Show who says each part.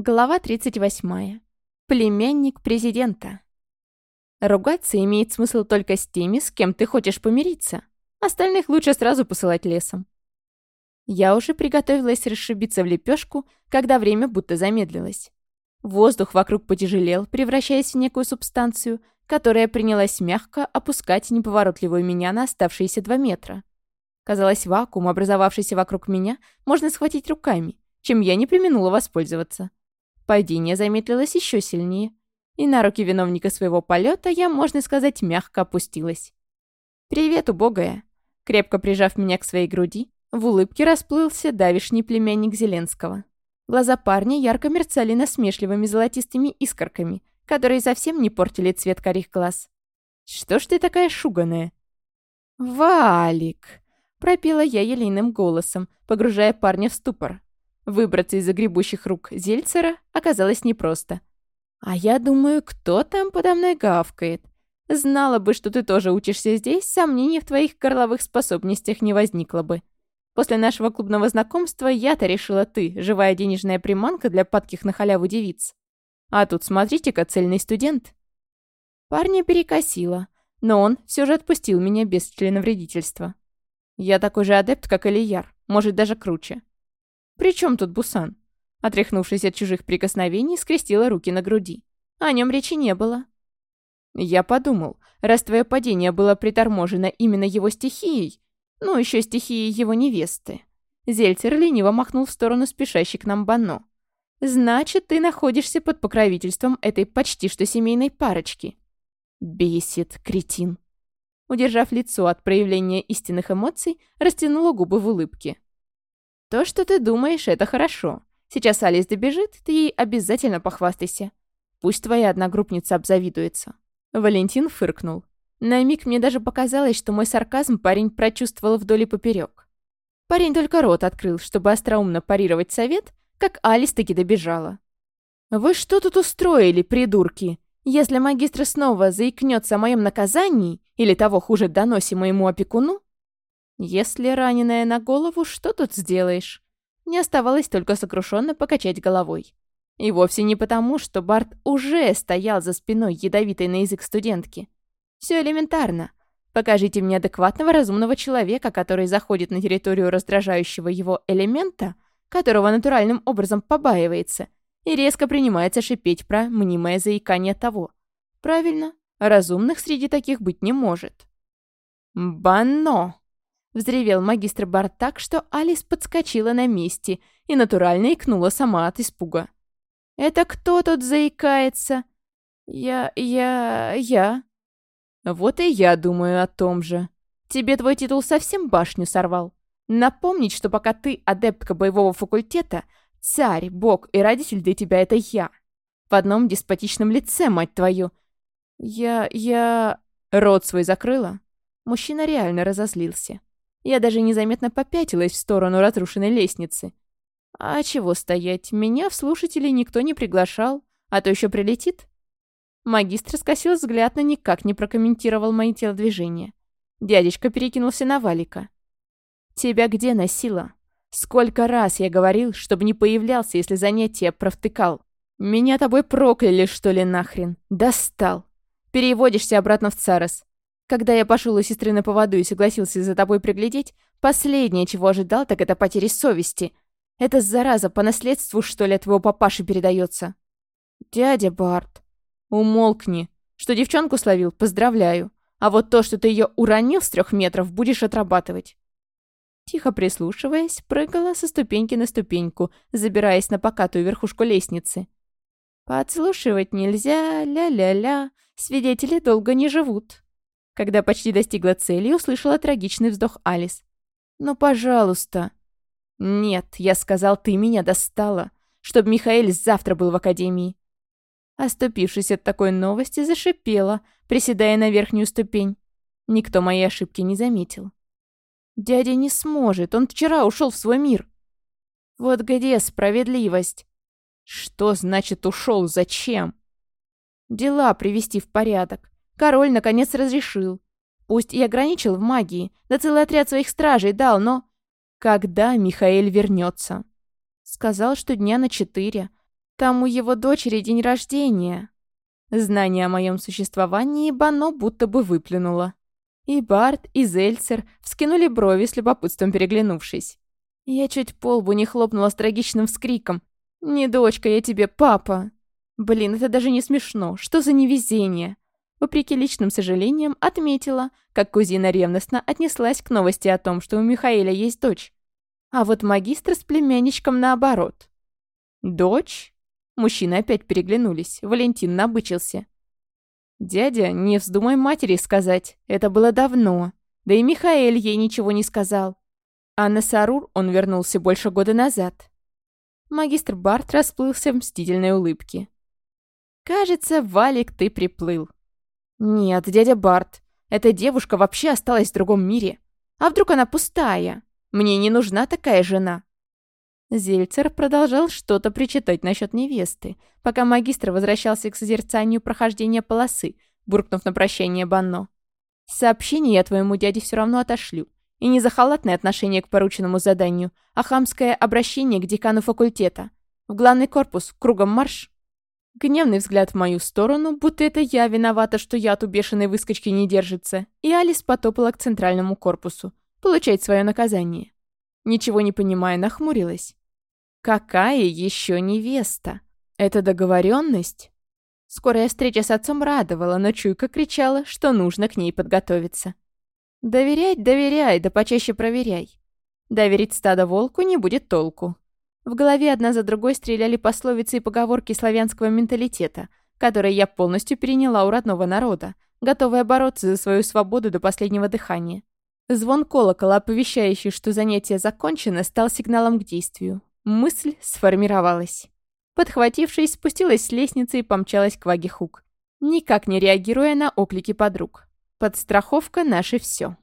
Speaker 1: Глава 38. Племянник президента. Ругаться имеет смысл только с теми, с кем ты хочешь помириться. Остальных лучше сразу посылать лесом. Я уже приготовилась расшибиться в лепешку, когда время будто замедлилось. Воздух вокруг потяжелел, превращаясь в некую субстанцию, которая принялась мягко опускать неповоротливую меня на оставшиеся два метра. Казалось, вакуум, образовавшийся вокруг меня, можно схватить руками, чем я не применула воспользоваться. Падение замедлилось еще сильнее, и на руки виновника своего полета я, можно сказать, мягко опустилась. «Привет, убогая!» Крепко прижав меня к своей груди, в улыбке расплылся давишний племянник Зеленского. Глаза парня ярко мерцали насмешливыми золотистыми искорками, которые совсем не портили цвет корих глаз. «Что ж ты такая шуганная? «Валик!» — пропела я елейным голосом, погружая парня в ступор. Выбраться из загребущих рук Зельцера оказалось непросто. «А я думаю, кто там подо мной гавкает? Знала бы, что ты тоже учишься здесь, сомнений в твоих горловых способностях не возникло бы. После нашего клубного знакомства я-то решила ты, живая денежная приманка для падких на халяву девиц. А тут смотрите-ка, цельный студент». Парня перекосило, но он все же отпустил меня без членовредительства. Я такой же адепт, как Элияр, может, даже круче. «При чем тут Бусан?» Отряхнувшись от чужих прикосновений, скрестила руки на груди. О нем речи не было. «Я подумал, раз твое падение было приторможено именно его стихией, ну, еще стихией его невесты». Зельцер лениво махнул в сторону спешащей к нам Бано. «Значит, ты находишься под покровительством этой почти что семейной парочки». «Бесит, кретин». Удержав лицо от проявления истинных эмоций, растянула губы в улыбке. «То, что ты думаешь, это хорошо. Сейчас Алис добежит, ты ей обязательно похвастайся. Пусть твоя одногруппница обзавидуется». Валентин фыркнул. На миг мне даже показалось, что мой сарказм парень прочувствовал вдоль и поперек. Парень только рот открыл, чтобы остроумно парировать совет, как Алис таки добежала. «Вы что тут устроили, придурки? Если магистр снова заикнется о моем наказании, или того хуже доносе моему опекуну, если раненая на голову, что тут сделаешь? Не оставалось только сокрушенно покачать головой. И вовсе не потому, что Барт уже стоял за спиной ядовитой на язык студентки. Все элементарно. Покажите мне адекватного разумного человека, который заходит на территорию раздражающего его элемента, которого натуральным образом побаивается, и резко принимается шипеть про мнимое заикание того. Правильно, разумных среди таких быть не может. «Банно!» Взревел магистр Барт так, что Алис подскочила на месте и натурально икнула сама от испуга. «Это кто тут заикается?» «Я... я... я...» «Вот и я думаю о том же. Тебе твой титул совсем башню сорвал. Напомнить, что пока ты адептка боевого факультета, царь, бог и родитель для тебя — это я. В одном деспотичном лице, мать твою. Я... я...» Рот свой закрыла. Мужчина реально разозлился. Я даже незаметно попятилась в сторону разрушенной лестницы. А чего стоять, меня в слушателей никто не приглашал, а то еще прилетит. Магистр скосил взгляд, но никак не прокомментировал мои телодвижения. Дядечка перекинулся на Валика. «Тебя где носила? Сколько раз я говорил, чтобы не появлялся, если занятие провтыкал. Меня тобой прокляли, что ли, нахрен? Достал. Переводишься обратно в Царос. Когда я пошел у сестры на поводу и согласился за тобой приглядеть, последнее, чего ожидал, так это потери совести. Это зараза по наследству, что ли, от твоего папаши передается. Дядя Барт, умолкни. Что девчонку словил, поздравляю. А вот то, что ты ее уронил с трех метров, будешь отрабатывать. Тихо прислушиваясь, прыгала со ступеньки на ступеньку, забираясь на покатую верхушку лестницы. Подслушивать нельзя, ля-ля-ля, свидетели долго не живут. Когда почти достигла цели, услышала трагичный вздох Алис. «Ну, пожалуйста». «Нет, я сказал, ты меня достала, чтобы Михаэль завтра был в академии». Оступившись от такой новости, зашипела, приседая на верхнюю ступень. Никто моей ошибки не заметил. «Дядя не сможет, он вчера ушел в свой мир». «Вот где справедливость?» «Что значит ушел? Зачем?» «Дела привести в порядок. Король, наконец, разрешил. Пусть и ограничил в магии, да целый отряд своих стражей дал, но... Когда Михаэль вернется? Сказал, что дня на четыре. Там у его дочери день рождения. Знание о моем существовании Бано будто бы выплюнуло. И Барт, и Зельцер вскинули брови с любопытством переглянувшись. Я чуть полбу не хлопнула с трагичным вскриком. «Не дочка я тебе, папа!» «Блин, это даже не смешно. Что за невезение?» вопреки личным сожалениям, отметила, как кузина ревностно отнеслась к новости о том, что у Михаэля есть дочь. А вот магистр с племянничком наоборот. «Дочь?» Мужчины опять переглянулись, Валентин набычился. «Дядя, не вздумай матери сказать, это было давно. Да и Михаэль ей ничего не сказал. А на Сарур он вернулся больше года назад». Магистр Барт расплылся в мстительной улыбке. «Кажется, Валик, ты приплыл», «Нет, дядя Барт, эта девушка вообще осталась в другом мире. А вдруг она пустая? Мне не нужна такая жена». Зельцер продолжал что-то причитать насчет невесты, пока магистр возвращался к созерцанию прохождения полосы, буркнув на прощение Банно. «Сообщение я твоему дяде все равно отошлю. И не за халатное отношение к порученному заданию, а хамское обращение к декану факультета. В главный корпус, кругом марш!» Гневный взгляд в мою сторону, будто это я виновата, что яд у бешеной выскочки не держится, и Алис потопала к центральному корпусу, получать свое наказание. Ничего не понимая, нахмурилась. «Какая еще невеста? Это договоренность?» Скорая встреча с отцом радовала, но чуйка кричала, что нужно к ней подготовиться. «Доверять, доверяй, да почаще проверяй. Доверить стадо волку не будет толку. В голове одна за другой стреляли пословицы и поговорки славянского менталитета, которые я полностью переняла у родного народа, готовая бороться за свою свободу до последнего дыхания. Звон колокола, оповещающий, что занятие закончено, стал сигналом к действию. Мысль сформировалась. Подхватившись, спустилась с лестницы и помчалась к Ваге Хук, никак не реагируя на оклики подруг. Подстраховка — наше все.